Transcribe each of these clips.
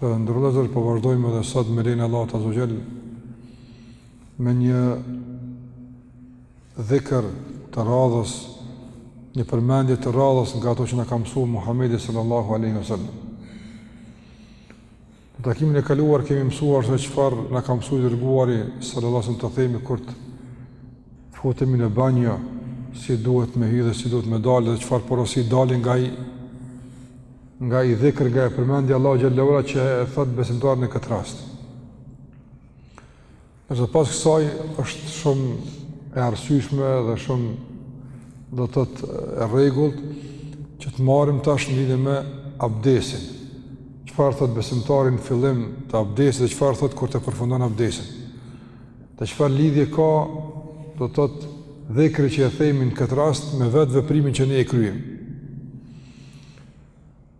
Të nderuar vëllezër po vazhdojmë edhe sot me lejen e Allahut azze ue xhel me një dhikër të radhës, një përmendje të radhës nga ato që na ka mësu Muhammedi sallallahu aleyhi sallam. Në takimin e kaluar kemi mësuar se çfarë na ka mësu i dërguari sallallahu aleyhi të themi kur të futemi në banjo si duhet me hy dhe si duhet me dalë dhe çfarë porosi dalin nga ai Nga ai dhikër nga ajo përmendje e Allahut xhel-le shanuhu që e thot besimtari në këtë rast. Nëse pas kësaj është shumë e arsyeshme dhe shumë do të thotë e rregullt që të marrim tash në lidhje me abdesin. Çfarë thot besimtari në fillim të abdesit dhe çfarë thot kur ta përfundon abdesin? Dhe çfarë lidhje ka do të thotë dhikri që e themi në këtë rast me vetë veprimin që ne e kryejmë?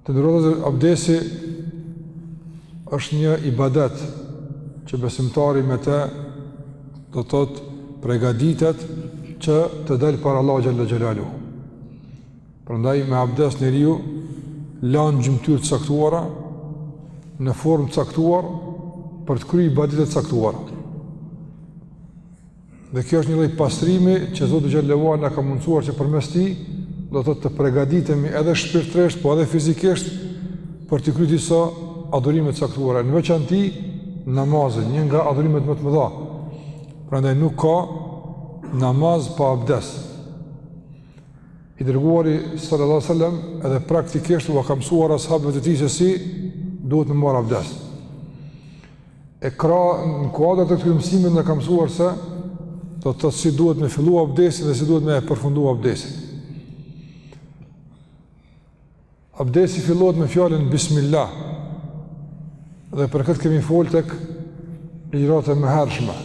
Të nderuar vëllezër, abdesi është një ibadet që besimtari me te do të thotë pregaditet që të dalë para Allahut xhel-le xhelaluhu. Prandaj me abdes njeriu lan gjymtyrë të caktuara, në formë të caktuar, për të kry ibadete të caktuara. Dhe kjo është një lloj pastrimi që Zoti xhel-le ue ala na ka mundësuar që përmes tij do të thotë të pregaditemi edhe shpirtërisht, po edhe fizikisht për të kryer disa adhurime të caktuara, në veçanti namazin, një nga adhurimet më të mëdha. Prandaj nuk ka namaz pa abdes. I dërguari sallallahu alajhi wasallam edhe praktikisht u ka mësuar ashabëve të tij se si duhet me marrë abdes. E pra në kuadër të këtyre mësimeve na ka mësuar se do të thotë si duhet me fillu abdesin dhe si duhet me përfundu abdesin. Abdesi fillohet me fjalën Bismillah dhe për këtë kemi folë tek ligjëratat e mëhershme.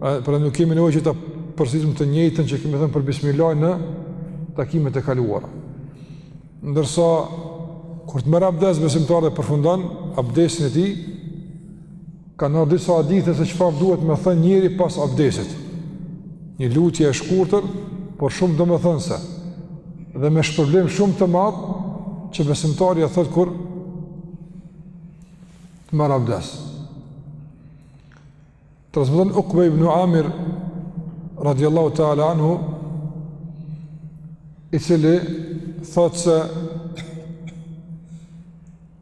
Prandaj nuk kemi nevojë që ta përsërisim të njëjtën që kemi thënë për Bismillahin në takimet e kaluara. Ndërsa, kur të merr abdes besimtari dhe përfundon abdesin e tij, kanë ardhur disa hadithe se çfarë duhet me thënë njeriu pas abdesit. Një lutje e shkurtër, por shumë domethënëse, dhe me shpërblim shumë të madh, që besimtari e thotë kur të merr abdes. Transmeton Ukbe ibn Amir radiallahu ta'ala anhu i cili thot se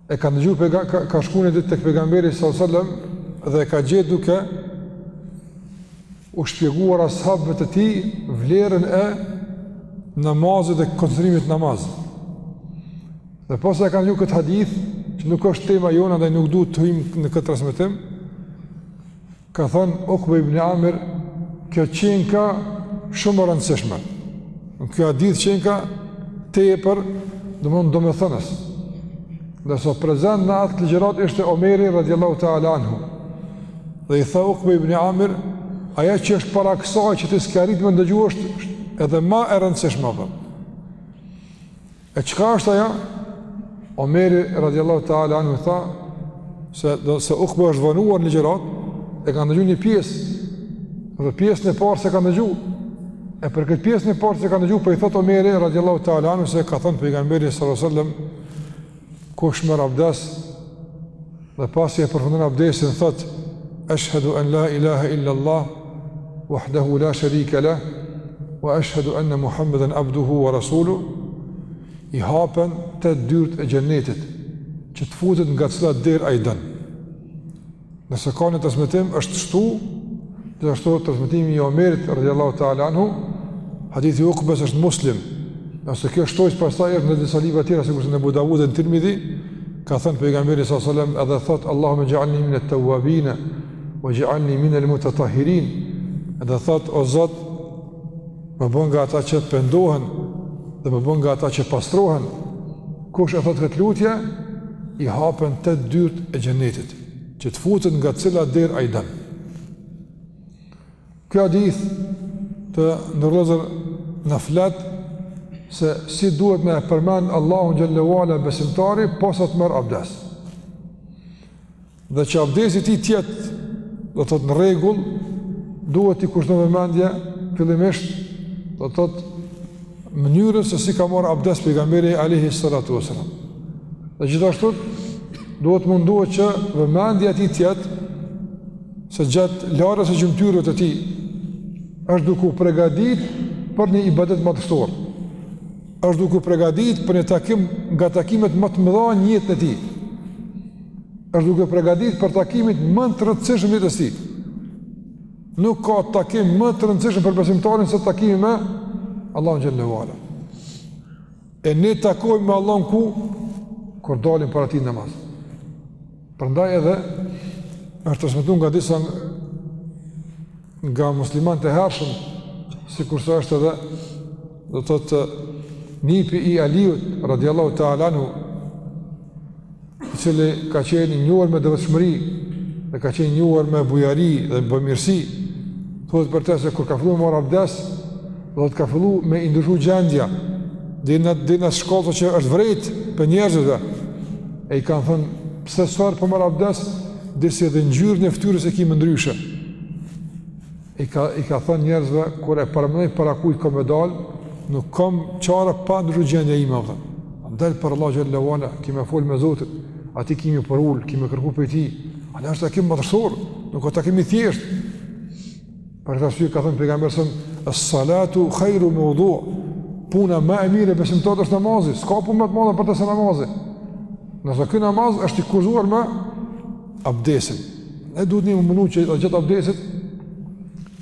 e ka ndëgju pega, ka, ka shku një ditë tek pejgamberi sallallahu alejhi sellem dhe e ka gjetë duke u shpjeguar ashabëve të tij vlerën e namazit dhe koncentrimit në namaz Dhe posa e ka ndëgju këtë hadith, që nuk është tema jonë dhe nuk duhet të hyjmë në këtë transmetim, ka thënë Uqba ibn Amir, kjo qenka shumë e rëndësishme. Kjo hadith qenka tepër, don domethënës. Ndërsa prezent në atë ligjërat ishte Omeri radhiyallahu ta'ala anhu. Dhe i tha Uqba ibn Amir, ajo që është para kësaj që ti s'ke arrit me ndëgju është edhe ma e rëndësishme apo. E çka është ajo? Omeri radiallahu ta'ala anhu tha se do se Ukba është vonuar në ligjërat e ka ndëgju një pjesë dhe pjesën e parë s'e ka ndëgju e për këtë pjesën e parë s'e ka ndëgju për po i thot Omeri radiallahu ta'ala anhu se ka thënë pejgamberi sallallahu sallam kush merr abdes Dhe pasi e përfundon abdesin thot Eshhedu en la ilaha illa Allah Wahdahu la sharika la Wa eshhedu enne Muhammeden abduhu wa rasulu I hapen tetë dyrt e gjennetit Që të futet nga cila derë ai don Nëse ka në transmetim është shtu Gjithashtu transmetimi i Omerit radhiyallahu ta'ala anhu, hadithi Ukbes është Muslim. Ndërsa kjo shtojcë pastaj është në disa libra të tjera sikur në Abu Dawud dhe në Tirmidhi, ka thënë pejgamberi sa selam edhe thot Allahumma ja'alni min at-tawwabin wa ja'alni min al-mutatahhirin. Edhe thot o Zot, më bën nga ata që pendohen dhe më bën nga ata që pastrohen. Kush e thot këtë lutje, i hapen tetë dyrt e xhenetit. Që të futet nga cila derë ai don. Ky hadith të nderuar na flet se si duhet me e përmend Allahun xhel-le ue ala besimtari posa të merr abdes. Dhe që abdesi i tij të jetë do të thotë në rregull, duhet t'i kushton vëmendje fillimisht do të thotë Mënyrës se si ka marrë abdes pejgamberi alejhi salatu vesselam. Dhe gjithashtu, duhet të mundohet që vëmendja e tij të jetë, se gjatë larjes së gjymtyrëve të tij, është duke u pregadit për një ibadet madhështor. është duke u pregadit për një takim nga takimet më të mëdha në jetën e tij. është duke u pregadit për takimin më të rëndësishëm të jetës tij. Nuk ka takim më të rëndësishëm për besimtarin se takimi me Allahun xhel-le ue ala. E ne takohemi me Allahun ku kur dalim para tij në namaz. Prandaj edhe është transmetu nga disa nga muslimanët e hershëm, sikurse është edhe do të thotë nipi i Aliut radiallahu ta'ala anhu i cili ka qenë i njohur me devotshmëri dhe ka qenë i njohur me bujari dhe me bamirësi, thuhet për të se kur ka fillu me marr abdes, thuhet ka fillu me i ndryshu gjendja, dhe në dhe në shkallë që është vërejt prej njerëzve. E i kanë thënë, pse sa herë po merr abdes, disi edhe ngjyrën e ftyrës e ki ma ndryshe. i ka i ka thënë njerëzve kur e parmendoj para kujt kam me dal, nuk kam çare pa m'ndryshu gjendja ime. Me dal para Allahut xhelle ue ala, ki me fol me Zotin, atij ki me iu përul, ki me kërku prej tij. A është takim madhështor, nuk është takim i thjesht. Për këtë arsye ka thënë pejgamberi sa as-salatu khairu mawdu. Puna më e mirë e besimtarit është namazi, s'ka punë më të madhe për të se namazi. Nëse ky namaz është i kurorëzuar me abdesin, Andaj duhet njeri me u munu që edhe gjatë abdesit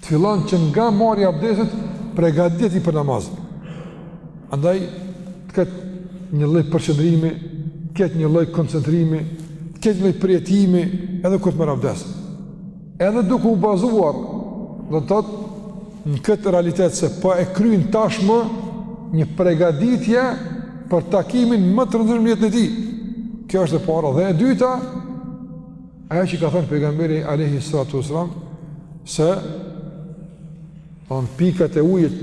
të fillon që nga marrja e abdesit pregaditja e tij për namaz. Andaj të ketë një lloj përqendrimi, të ketë një lloj koncentrimi, të ketë një lloj përjetimi edhe kur të marrë abdes. Edhe duke u bazuar do të thotë në këtë realitet se po e kryen tashmë një pregaditje për takimin më të rëndësishëm në jetën e tij. Kjo është e para dhe e dyta Ajo që ka thënë pejgamberi alayhi salatu wasalam se thonë pikat e ujit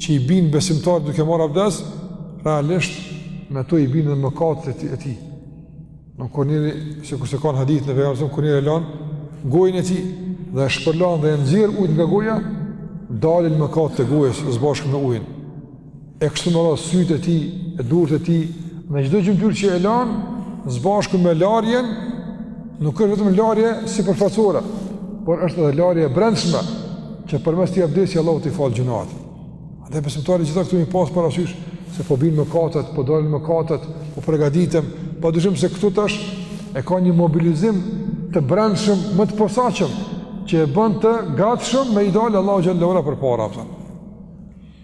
që i bin besimtarit duke marr abdes, realisht me to i bin dhe mëkatet e tij. Në kur njeri, sikurse ka në hadith në pejgamberin kur e lan gojën e tij dhe e shpërlan dhe e nxjerr ujin nga goja, dalin mëkatet e gojës së bashku me ujin. e kështu me radhë sytë e tij, e durt e tij, dhe çdo gjymtyrë që e lan, së bashku me larjen, nuk është vetëm larje sipërfaqësore, por është edhe larje e brendshme, që përmes atij abdesi Allahu t'i falë gjynahet. Andaj besimtari gjitha këto me i pas parasysh, se po bijnë mëkatet, po dalin mëkatet, po pregaditem, padyshim se këtu tash e ka një mobilizim të brendshëm më të posaçëm, që e bën të gatshëm me i dalë Allahut xhelle ue ala përpara. Për.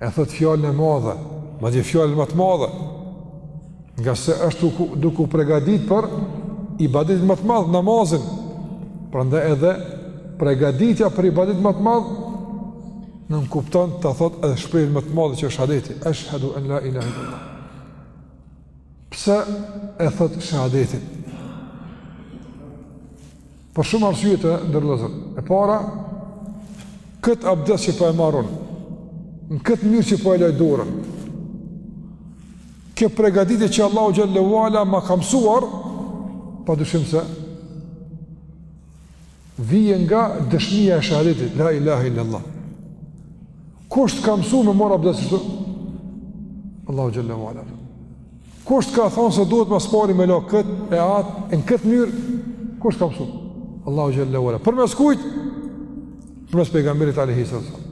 E thot fjalën e madhe, madje fjalën më të madhe. Ngase është duke u përgatitur për ibadetin më të madh, namazin. Prandaj edhe përgatitja për ibadetin më të madh nënkupton ta thot edhe shprehjen më të madhe që është shahadeti, ashhadu an la ilaha illallah. Pse e thot shahadetin? Për shumë arsye të nderuar vllezër. E para, kët abdes që po e marr unë, në kët mënyrë që po e laj dorën. Kjo përgatitje që Allahu xhelle ue ala ma ka mësuar, padyshim se vjen nga dëshmia e shahadetit la ilaha illa allah. Kush të ka mësuar me marr abdes kështu? Allahu xhelle ue ala. Kush ka thonë se duhet ma s'pari me la këtë e atë, e në këtë mënyrë, kush t'ka mësu? Allahu Xhelle ve Ala. Përmes kujt? Përmes pejgamberit alejhi selam.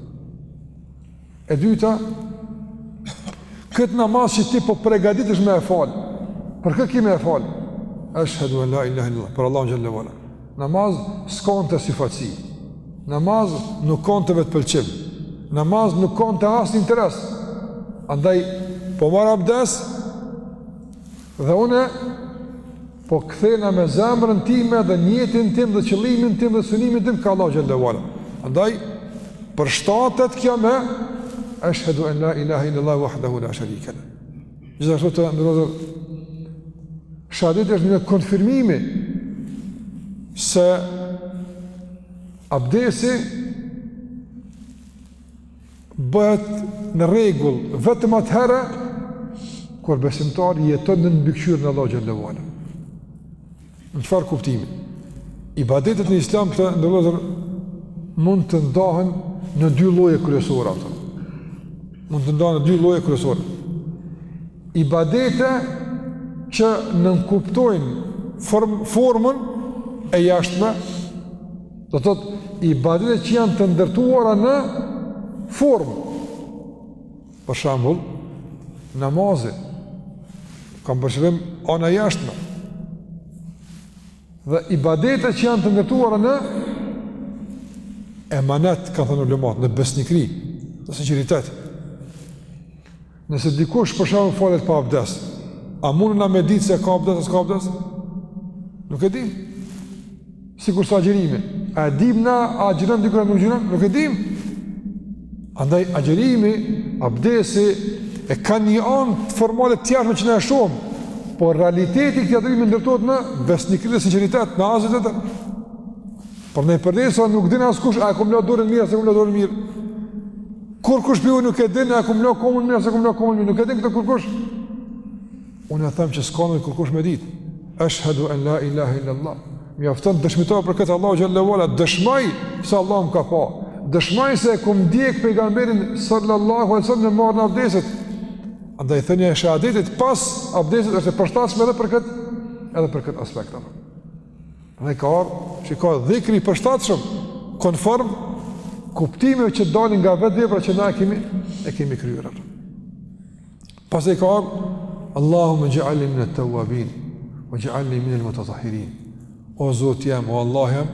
E dyta, këtë namaz që ti po pregaditesh me e falë. Për kë ki me e falë? Eshhedu e la ilahe illallah. Për Allahun Xhelle ve Ala. Namaz s'ko n'te syfaqësi. Namaz nuk ko n'te vetëpëlqim. Namaz nuk ko n'te asnjë interes. Andaj, po marr abdes, dhe une, po kthehna me zemrën time dhe nijetin tim dhe qëllimin tim dhe synimin tim ka Allahu Xhelle ve Ala. Andaj, përshtatet kjo me eshhedu en la ilaha illallah vahdahu la sharikala. Gjithashtu të nderuar, shahadeti është një konfirmim se abdesi bëhet në rregull vetëm atëherë kur besimtari jeton nën mbikëqyrjen e Allahut Xhelle ve Ala. Në çfarë kuptimi? Ibadetet në islam të nderuar mund të ndahen në dy lloje kryesore ato. Mund të ndahen në dy lloje kryesore. Ibadete që nënkuptojnë form, formën e jashtme, do të thotë ibadete që janë të ndërtuara në formë. Për shembull, namazi, kam për qëllim ana e jashtme, dhe ibadete që janë të ndërtuara në emanet, kanë thënë ulematë, në besnikëri, në sinqeritet. Nëse dikush për shembull falet pa abdes, a mund na me ditë se ka abdes a s'ka abdes? Nuk e dim. Sikurse agjerimi, a e dim na a agjeron dikush a nuk agjeron, nuk e dim. Andaj agjerimi, abdesi, e kanë një anë formale të jashtme që ne e shohim, por realiteti i këtij agjërimi ndërtohet në besnikëri dhe sinqeritet, në azit e të. Por në i përdesa nuk din askush, a e kom la dorën mirë, a s'e kom la dorën mirë. Kurkush prej ju nuk e din, a e kom la komën mirë, a s'e kom la komën mirë, nuk e din këtë kurkush. Unë e them që s'ka nevojë kurkush me ditë. Ashhadu an la ilaha illa Allah. Mjafton dëshmitar për këtë Allahu xhallahu ala, dëshmoj se Allahu më ka pa. Dëshmoj se e kom ndjek pejgamberin sallallahu alaihi wasallam në marrjen e abdesit. Andaj thënia e shahadetit pas abdesit është e përshtatshme edhe për këtë, edhe për këtë aspekt apo. Dhe ka ardhur që ka dhikri i përshtatshëm konform kuptimeve që dalin nga vetë vepra që na kemi e kemi kryer. Pastaj ka ardhë, Allahumme xh'alni minet-teuabin, ue xh'alni minel-mutetahirin. O Zot jem, o Allah jem,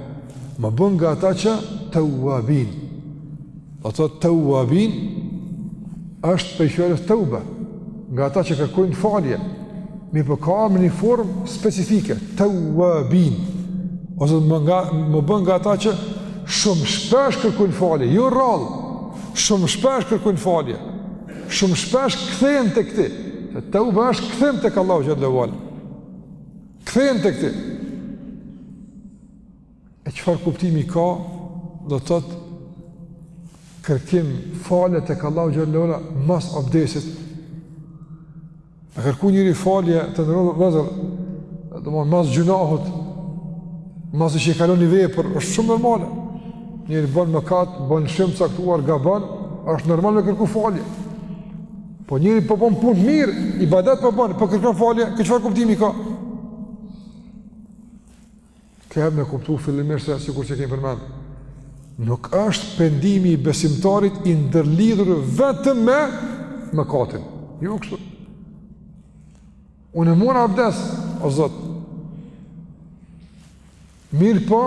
më bën nga ata që teuabin. Et-teuabin, është prej fjalës teube, nga ata që kërkojnë falje. Mirëpo ka ardhë në një formë specifike, teuabin. O Zot, më, nga, më bën nga ata që shumë shpesh kërkojnë falje, jo rrallë, shumë shpesh kërkojnë falje. Shumë shpesh kthehen tek ti. Teube është kthim tek Allahu xhelle ue ala. Kthehen tek ti. E çfarë kuptimi ka do të thotë kërkim falje tek Allahu xhelle ue ala mas abdesit. E kërkon njeri falje, të nderuar vëllezër, edhe mas gjynahut, masi që e kalon një vepër, është shumë normale. Njeri bën mëkat, bën lëshim të caktuar, gabon, është normal me kërku falje. Po njeri po bën punë të mirë, ibadet po bën, po kërkon falje, kjo çfarë kuptimi ka? Kemi me kuptu fillimisht se sikurse kemi përmend, nuk është pendimi i besimtarit i ndërlidhur vetëm me mëkatin. Jo kështu. Unë mora abdest, o Zot. Mirëpo,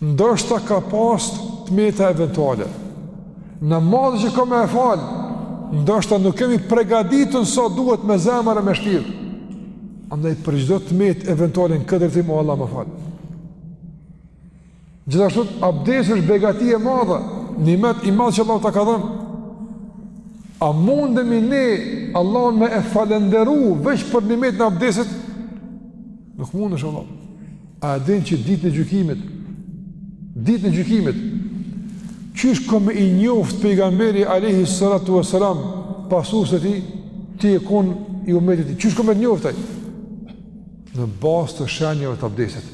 Ndoshta ka pas të meta eventuale. Namazin që kam me e falë, ndoshta nuk jemi pregatitun sa duhet me zemër e me shpirt. Andaj për çdo të metë eventuale në këtë drejtim o Allah më fal. Gjithashtu abdesi është begati e madhe, nimet i madh që Allahu ta ka dhënë. A mundemi ne Allahun me e falenderu veç për nimetin e abdesit? Nuk mundesh Allah. A e din që ditën e gjykimit, ditën e gjykimit, qysh ka me i njoft pejgamberi Alejhi Salatu Veselam pasuesit e tij, ti je dikush i umetit të tij, qysh ka me të njoft ai? Në bazë të shenjave të abdesit.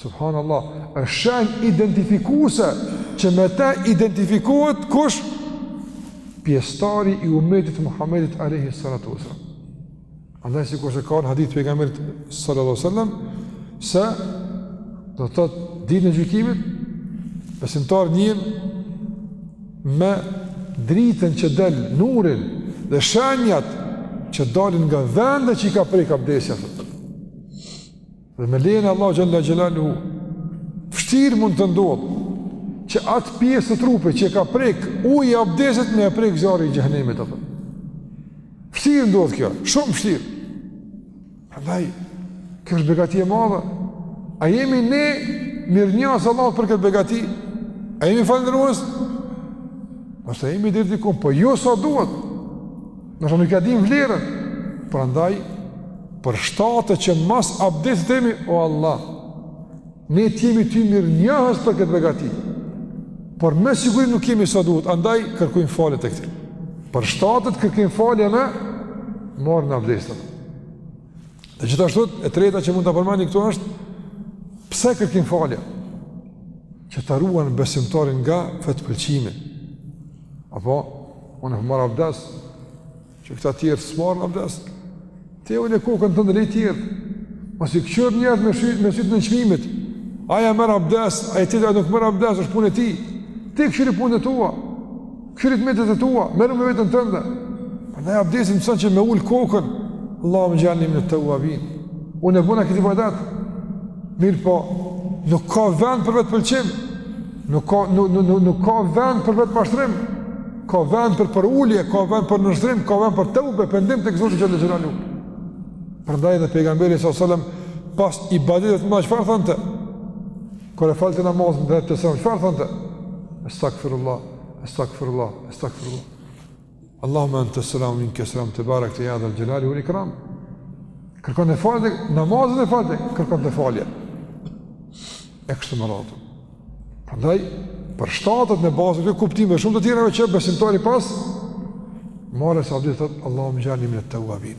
Subhanallah, është shenjë identifikuse që me te identifikohet kush pjestari i umetit të Muhammedit Alejhi Salatu Veselam. Andaj sikurse ka ardhë në hadith të pejgamberit sallallahu alajhi wasallam se do të thotë ditën e gjykimit besimtarët njihen me dritën që del nurin dhe shenjat që dalin nga vendet që i ka prek abdesi Dhe me lejen e Allahut xhele xhelaluhu, vështirë mund të ndodhë që atë pjesë të trupit që e ka prek uji i abdesit me e prek zjarri i xhehenemit apo. Vështirë ndodh kjo, shumë vështirë. Prandaj kjo është begati e madhe. A jemi ne mirënjohës Allahut për këtë begati? A jemi falënderues? Ndoshta jemi deri diku, po jo sa duhet. Ndoshta nuk ia dimë vlerën, prandaj, përshtatet që mas abdesit të themi, o Allah, ne të jemi ty mirënjohës për këtë begati, por me siguri nuk jemi sa duhet, andaj kërkojmë falje tek ti. Përshtatet të kërkojmë falje me marrjen e abdesit. Dhe gjithashtu, e treta që mund ta përmendim këtu është, pse kërkojmë falje? Që ta ruan besimtarin nga vetëpëlqimi, Apo, unë po marr abdes, qe këta tjerët s'marrin abdes, ti ule kokën tënde, lej tjerët, mos i këqyr njerëzit me sytë, me sytë e nënçmimit, ai a merr abdes, ai tjetri a nuk merr abdes, është punë e tij, ti këqyri punët e tua, këqyri të metat e tua, merru me veten tënde, prandaj abdesi na mëson që me ul kokën, Allahumme xhalni minet-tevabin, unë e bëna këtë ibadet, mirëpo, nuk ka vend për vetëpëlqim, Nuk ka nuk nuk nuk nuk ka vend për vetëmashtrim. Ka vend për përulje, ka vend për nënshtrim, ka vend për teube, pendim tek Zoti xhele xhelaluhu. Prandaj dhe pejgamberi s.a.s. pas ibadeteve çfarë thonte? Kur e falte namazin dhe jepte selam, çfarë thonte? Estakfirullah, estakfirullah, estakfirullah. Allahumma anta salamu minka salam tebarakte ja dhel xhelali vel ikram. Kërkonte falje, namazin e falte, kërkonte falje. E kështu me radhë. Prandaj përshtatet në bazë të këtyre kuptimeve e shumë të tjerave që besimtari pas marrjes së abdesit thotë Allahumme xhalni minet-tevabin.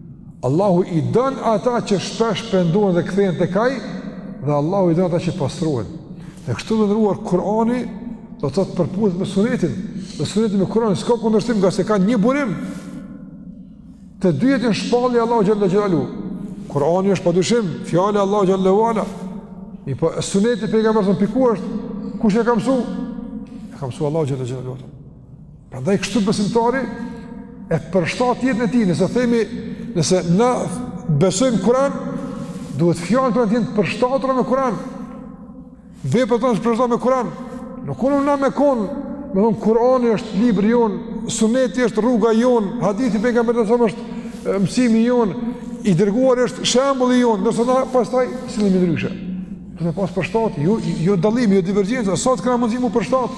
Allahu i don ata që shpesh pendohen dhe kthehen tek Ai dhe Allahu i don ata që pastrohen. Dhe kështu të nderuar Kur'ani do të thotë përputhet me Sunetin, dhe Suneti me Kur'anin, s'ka kundërshtim, ngase ka një burim. Të dyjat janë shpallje e Allahut xhele xhelaluhu. Kur'ani është padyshim fjala e Allahut xhele ve ala. E po Suneti i pejgamberit s.a.s. prej kujt është, kush e ka mësuar? E ka mësuar Allahu xhele xhelaluhu. Prandaj kështu besimtari e përshtat jetën e tij, nëse themi nëse na besojmë Kur'an, duhet fjalët tona të jenë të përshtatura me Kur'an. Veprat tona të përshtatura me Kur'an. Nuk mun na me kon, me thon Kur'ani është libri jonë, Suneti është rruga jonë, hadithi i pejgamberit s.a.s. është mësimi jonë, i dërguari është shembulli jonë, ndërsa na pastaj sillemi ndryshe. Duhet me pas përshtatje, jo jo dallime, jo divergjenca, sa të kena mundësi me u përshtat.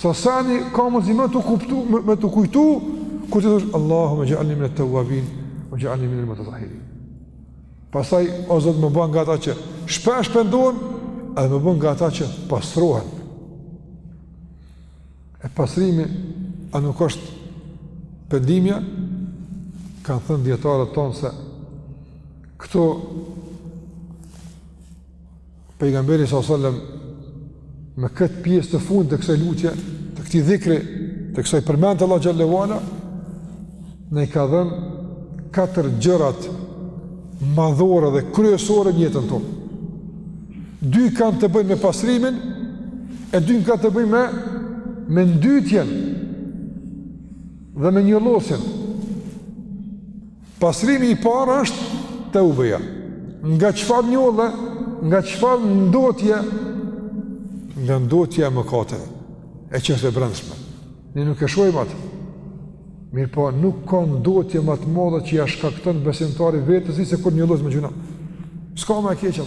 Sa seni ka mundësi me të kuptu, me, me t'u kujtu, kur të thosh, Allahumme xhalni minet tevvabin, ve xhalni minel mutetahhirin. Pastaj, o Zot, më bën nga ata që shpesh pendohen, edhe më bën nga ata që pastrohen. E pastrimi, a nuk është pendimja, kanë thënë dijetarët tonë se këto Pejgamberi sa sallam me këtë pjesë të fundit të kësaj lutje, të këtij dhikri, të kësaj përmendje Allah xhele ve ala, ne ka dhënë katër gjërat madhore dhe kryesore në jetën tonë. Dy kanë të bëjnë me pastrimin, e dy kanë të bëjnë me me ndytjen dhe me njollosjen. Pastrimi i parë është teubeja. Nga çfarë njolle, nga çfarë ndotje, nga ndotja e mëkateve, e që është e brendshme. Ne nuk e shojmë atë, mirëpo nuk ka ndotje më të madhe që ia shkakton besimtari vetes se kur njollos me gjynah. S'ka ma e keqe.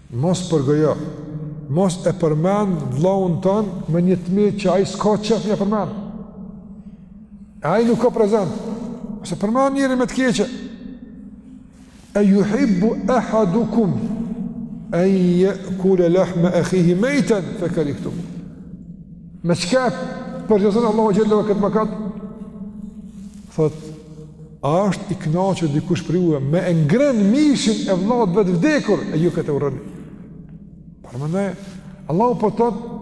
Mos përgojo, mos e përmend vllaun tënd me një të mirë që ai s'ka qejf me e përmend. E ai nuk ka prezent. Ose përmend njeri me të keqe. E juhibbu ehadukum en je'kule lahme ehihi mejten, fe kerihtumuh. Me çka përgjason Allahu xhele dhe këtë mëkat? Thot, A është i kënaqur dikush prej juve me e ngrënë mishin e vëllaut të vet të vdekur e ju këtë e urreni? Paramendo, Allahu po thotë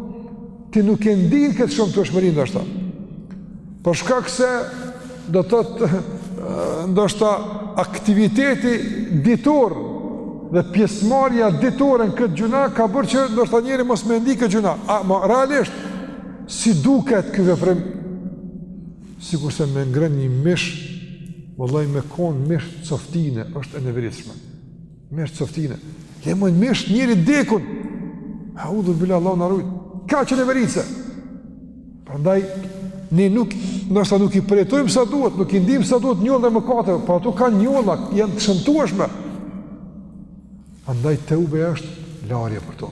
ti nuk e ndin këtë shëmtueshmëri ndoshta për shkak se do të thotë ndoshta aktiviteti ditor dhe pjesëmarrja ditore në këtë gjynah ka bërë që ndoshta njeri mos me ndi këtë gjynah. Ama, realisht, si duket ky veprim sikurse me ngrënë një mish, vallahi me kon mish coftine, është e neveritshme. Mish coftine. Le më mish njeri dekun. Eudhu bilah, Allahu na rujt. Kaq e neveritshme. Prandaj ne nuk ndoshta nuk i përjetojmë sa duhet, nuk i ndijmë sa duhet njollat e mëkateve, po ato kanë njolla, janë të shëmtueshme. Prandaj teube është larje për to.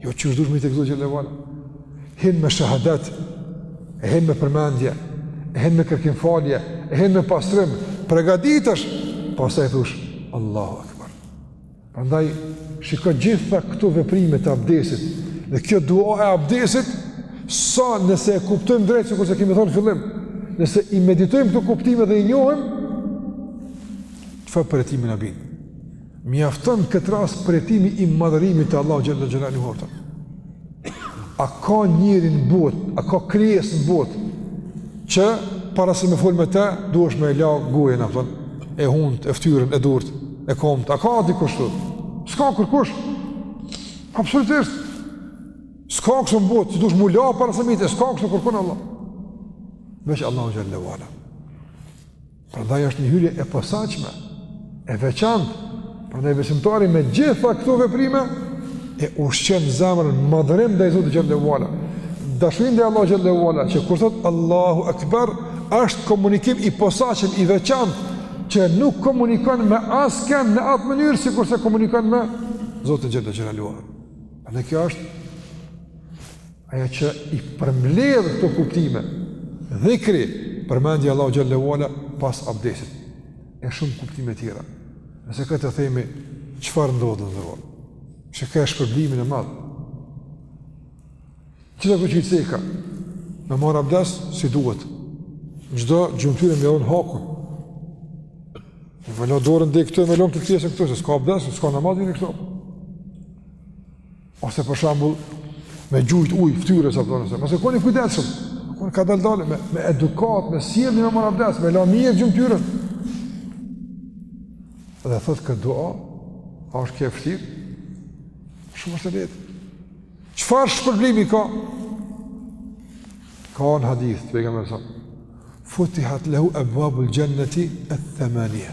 Jo qysh dush me hi te Zoti xhele ve ala. Hin me shahadet, e hin me përmendje, e hin me kërkim falje, e hin me pastrim, pregatitesh, pastaj thush, Allahu Akbar. Prandaj, shiko gjitha këto veprime të abdesit, dhe kjo dua e abdesit, sa nëse e kuptojmë drejt, sikurse kemi thonë në fillim, nëse i meditojmë këto kuptime dhe i njohim, çfarë përjetimi na bin. Mjafton këtë rast përjetimi i madhërimit të Allahut xhalla xhelaluhu. A ka njeri në botë, a ka krijesë në botë që para se me fol me të, duhesh me e la gojën apo e hundë, e fytyrën, e durt, e komt. A ka dikush kështu? S'ka kërkush. Absolutisht. S'ka kështu në botë që duhesh me u la para se me të s'ka kështu kërkun, vallah. Veç Allahu xhalla xhelaluhu. Prandaj është një hyrje e posaçme, e veçantë. Prandaj besimtari me gjitha këto veprime e ushqen zemrën me madhrim ndaj Zotit xhalla ua ala. Dashuri ndaj Allahut xhalla ua ala, që kur thot Allahu Akbar, është komunikim i posaçëm i veçantë që nuk komunikon me askënd në atë mënyrë sikurse komunikon me Zotin xhalla xhelaluhu. Dhe kjo është Ajo që i përmbledh këto kuptime, dhikri, përmendja e Allahut xhalla ua ala pas abdesit, e shumë kuptime tjera. Nëse këtë e themi, çfarë ndodh në dhërua? Që ka e shpërblimin e madh. Qëta këtu që i ceka, me marrë abdes, si duhet. Çdo gjymtyre me ia dhonë hakun. Jo me la dorën deri këtu e me lonë këtë pjesën këtu, se s'ka abdes, s'ka namaz, vini këtu. Ose për shembull me gjujt ujë fytyrës apo nëse mos e kon i kujdesshëm, por kadal-dalë me, me edukatë, me sjellje me marrë abdes, me la mirë gjymtyrën. Dhe thot këtë dua, a është kjo vështirë? Shumë është e lehtë. Çfarë shpërblimi ka? Ka në hadith, të Pejgamberit sa. Futihat lehu abwabul jannati at-thamaniya.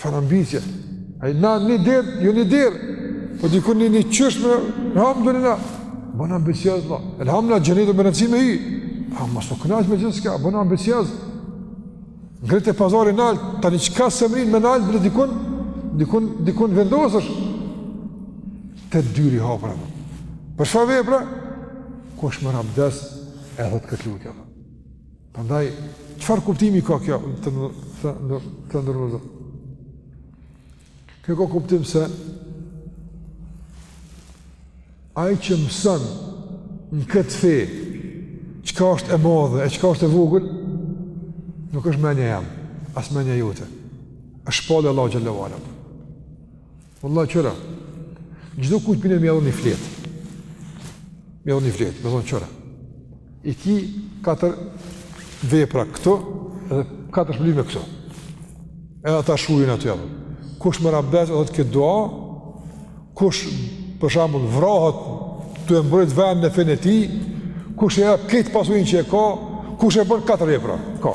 Farë ambicie. Ai na një derë, jo një derë. Po dikun në një qoshe me, elhamdulilah. Bonu ambicioz, vlla. Elhamdulilah, xhenet, me rëndësi me hi. Ama mos u kënaq me gjithçka, bonu ambicioz. Ngrite pazarin nalt, tani çka s'e mrrin ma nalt, dhe dikun, dikun, dikun vendosesh. Tetë dyrt i hapen, po. Për çfarë vepra? Kush merr abdes, e thotë këtë lutje, po. Prandaj, çfarë kuptimi ka kjo? Kjo ka kuptim se ai që mëson në këtë fe çka është e madhe e çka është e vogël nuk është menja jam, as menja jote. Është shpallja e Allahut xhalla ua ala. Vallah qëra, çdokujt pi neve me ia dhon një fletë. Me ia dhon një fletë, me thonë qëra. I ki katër vepra këtu dhe katër shpërblime këtu. Edhe ta shkrujën aty. Kush merr abdes edhe thotë këtë dua, kush për shembull vrahet tu e mbrojt venin, fenë e tij, kush e jep krejt pasurinë që e ka, kush e bon katër vepra. Ka,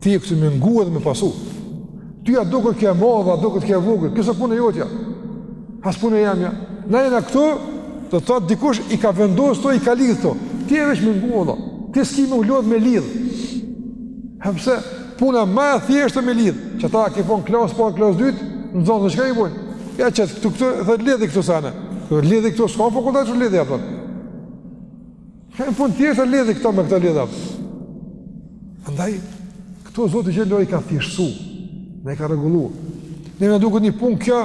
Ti je këtu me ngue dhe me pasu. Ty a duket kjo e madhe, a duket kjo e vogël? Kjo është punë jotja. As punë e jamja. Na jena këtu, do të thotë dikush i ka vendosur këto, i ka lidhë këto. Ti je veç me ngue. Ti s'ki me u lodhë me lidhë. Ha pse, puna ma e thjeshtë me lidhë. Qeta ki n'klasë, po klasë dytë, nxanës, edhe çka i bojnë? Ja qe këtu, këtu, thotë lidhi këto sene. Lidhi këto, s'ka fakultet që i lidh ato. Punë tjetër lidhi këto me këto lidha. Andaj, këto Zoti xhel-le i ka thjeshtu, na i ka rregullu. Ne na duket një punë kjo,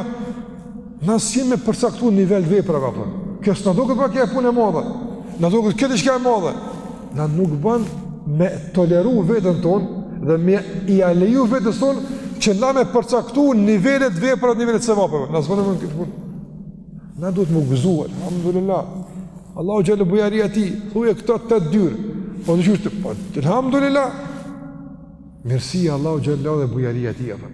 na si me përcaktu një nivel vepre. Kjo s'na duket pak punë e madhe, na duket kjo diçka e madhe. Na nuk ban me toleru veten tonë dhe me ia leju vetes tonë që na me përcaktu nivelet e veprave, nivelet e sevapeve. Na s'ban me hi n'këtë punë. Na duhet me u gëzu, alhamdulillah. Allahu xhallahu bujaria e tij, thuje këto të dyja. Po të qyshtë, po, alhamdulillah. Mirësia Allahu xhallahu dhe bujaria e tij, apo.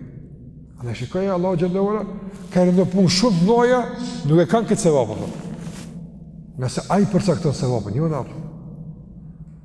Në shikoj Allahu xhallahu ora, ka rënë punë shumë noja, nuk e kanë këtë sevap apo. Nëse ai përcakton sevapin, jo apo.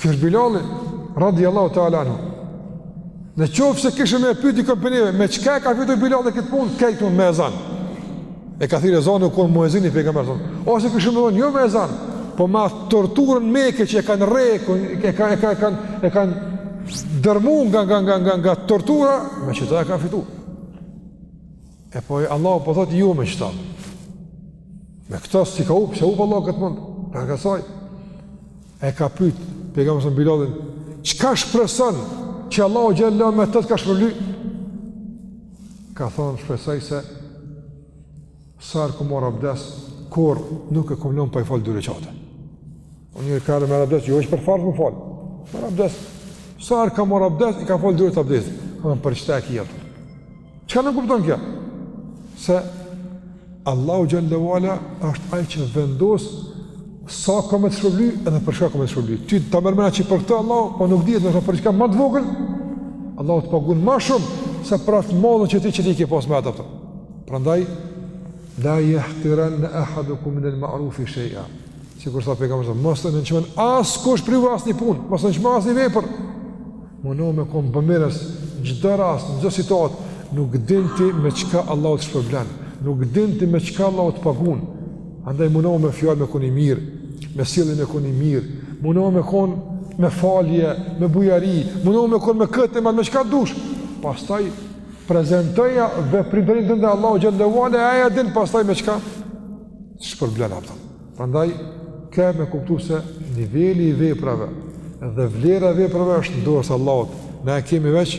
Thirr Bilalin, radi Allahu teala anhu. Në qoftë se kishe me e pytë dikënd prej neve, me çka e ka fitu Bilali këtë punë, krejt thonë me ezan. E ka thirrë ezanin, u konë muezin i pejgamberit, thonë. Ose kishe me thonë, jo me ezan, po me torturën n'Mekë që e kanë rreku, e kanë, e kanë, e kanë, e kanë dërmu nga, nga, nga, nga, nga tortura, me qeta e ka fitu. E po Allahu po thotë jo me qeta. Me këta s'ia ka hupë, s'e hup Allahu këtë mund, po çka tha. E ka pytë pejgamberi Bilalin, çka shpreson që Allahu xhel-le me të të ka shpërbly? Ka thonë shpresaj se sa herë kom marrë abdes, kurrë nuk e kom lonë pa i falë dy reqate. O njeri, ka ra me abdes, jo veç për farz me falë. Morra abdes, sa herë ka marrë abdes, i ka falë dy reqate abdes. Ka thonë për qeta e ki. Çka nënkupton kjo? Se Allahu xhel-le ue ala është ai që vendos sa ka me të shpërbly edhe për shka ka me të shpërbly. Ty ta merr menja që për këta Allahu, po nuk dihet noshta për diçka ma të vogël, Allahu të pagun ma shumë se për atë t'madhen që ti që ti ke pas me atë ato. Prandaj, la jahtiranne ahadukum minel ma'rufi sheja. Sikur tha pejgamberi sa, mos të nënçmon askush prej juve asnjë punë, mos të nënçmon asnjë vepër. Mundo me kon bëmirës çdo rast, çdo situatë, nuk din ti me çka Allahu të shpërblen, nuk din ti me çka Allahu të pagun. Andaj mundo me fjalë me kon i mirë, me sjellje me kon i mirë, mundo me kon me falje, me bujari, mundo me kon me këtë, me çka dush. Pastaj prezentoja veprimtarinë tënde Allahu xhallahu ala, ai e din pastaj me çka shpërblen ata. Prandaj ke me kuptu se niveli i veprave dhe vlera e veprave është në dorë të Allahut. Ne e kemi veç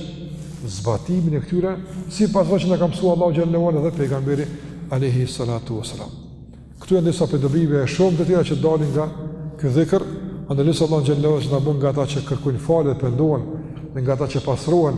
zbatimin e këtyre, sipas që na ka mësu Allahu xhele ue ala dhe pejgamberi alejhi salatu ue selam. Këto janë disa prej dobive e shumë të tjera që dalin nga ky dhikër, e lusim Allahun xhele ue ala që të na bëjë nga ata që kërkojnë falje dhe pendohen, dhe nga ata që pastrohen,